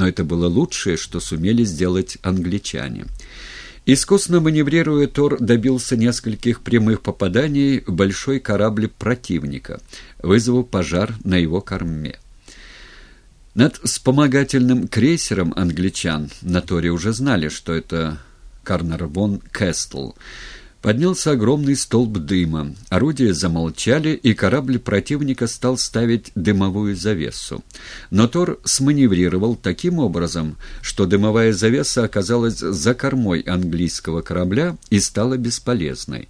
но это было лучшее, что сумели сделать англичане. Искусно маневрируя, Тор добился нескольких прямых попаданий в большой корабль противника, вызвав пожар на его корме. Над вспомогательным крейсером англичан на Торе уже знали, что это Карнарвон Кэстл. Поднялся огромный столб дыма. Орудия замолчали, и корабль противника стал ставить дымовую завесу. Но Тор сманеврировал таким образом, что дымовая завеса оказалась за кормой английского корабля и стала бесполезной.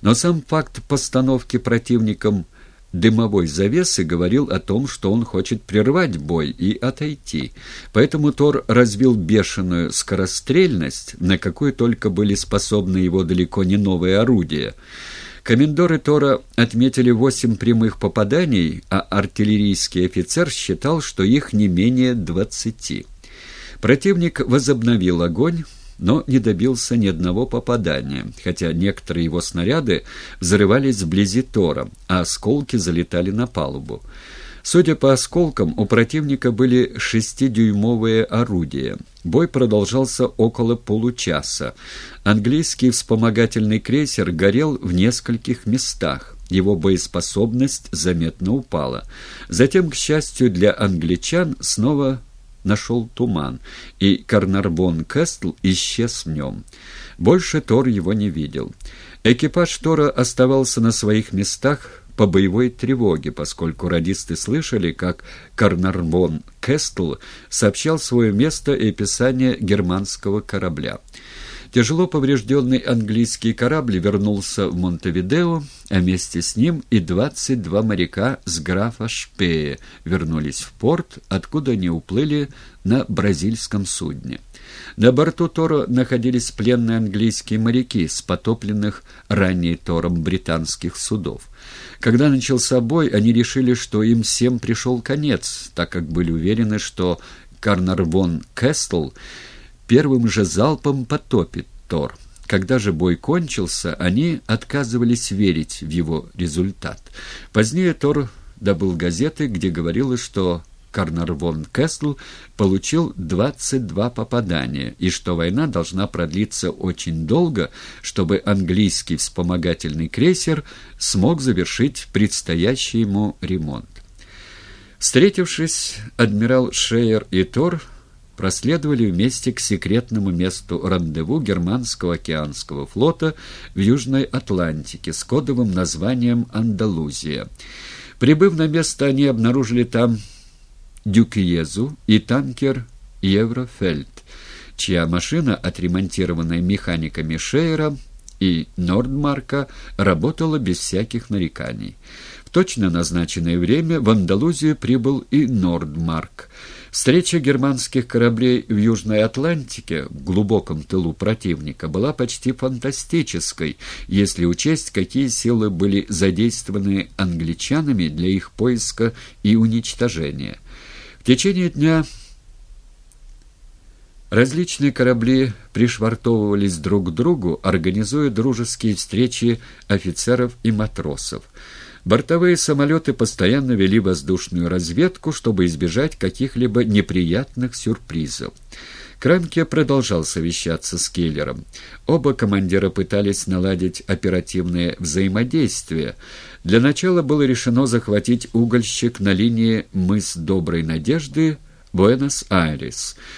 Но сам факт постановки противником дымовой завесы говорил о том, что он хочет прервать бой и отойти. Поэтому Тор развил бешеную скорострельность, на какую только были способны его далеко не новые орудия. Комендоры Тора отметили восемь прямых попаданий, а артиллерийский офицер считал, что их не менее двадцати. Противник возобновил огонь, но не добился ни одного попадания, хотя некоторые его снаряды взрывались вблизи Тора, а осколки залетали на палубу. Судя по осколкам, у противника были шестидюймовые орудия. Бой продолжался около получаса. Английский вспомогательный крейсер горел в нескольких местах. Его боеспособность заметно упала. Затем, к счастью для англичан, снова нашел туман, и Карнарбон Кэстл исчез в нем. Больше Тор его не видел. Экипаж Тора оставался на своих местах по боевой тревоге, поскольку радисты слышали, как Карнарбон Кэстл сообщал свое место и описание германского корабля. Тяжело поврежденный английский корабль вернулся в Монтевидео, а вместе с ним и 22 моряка с графа Шпея вернулись в порт, откуда они уплыли на бразильском судне. На борту Тора находились пленные английские моряки с потопленных ранее Тором британских судов. Когда начался бой, они решили, что им всем пришел конец, так как были уверены, что Карнарвон Кэстл первым же залпом потопит Тор. Когда же бой кончился, они отказывались верить в его результат. Позднее Тор добыл газеты, где говорилось, что Карнарвон Кэстл получил 22 попадания, и что война должна продлиться очень долго, чтобы английский вспомогательный крейсер смог завершить предстоящий ему ремонт. Встретившись, адмирал Шейер и Тор проследовали вместе к секретному месту рандеву германского океанского флота в Южной Атлантике с кодовым названием «Андалузия». Прибыв на место, они обнаружили там Дюкиезу и танкер «Еврофельд», чья машина, отремонтированная механиками Шейера и Нордмарка, работала без всяких нареканий. В точно назначенное время в Андалузию прибыл и Нордмарк – Встреча германских кораблей в Южной Атлантике, в глубоком тылу противника, была почти фантастической, если учесть, какие силы были задействованы англичанами для их поиска и уничтожения. В течение дня различные корабли пришвартовывались друг к другу, организуя дружеские встречи офицеров и матросов. Бортовые самолеты постоянно вели воздушную разведку, чтобы избежать каких-либо неприятных сюрпризов. Крамке продолжал совещаться с Келлером. Оба командира пытались наладить оперативное взаимодействие. Для начала было решено захватить угольщик на линии мыс Доброй Надежды Буэнос-Айрес,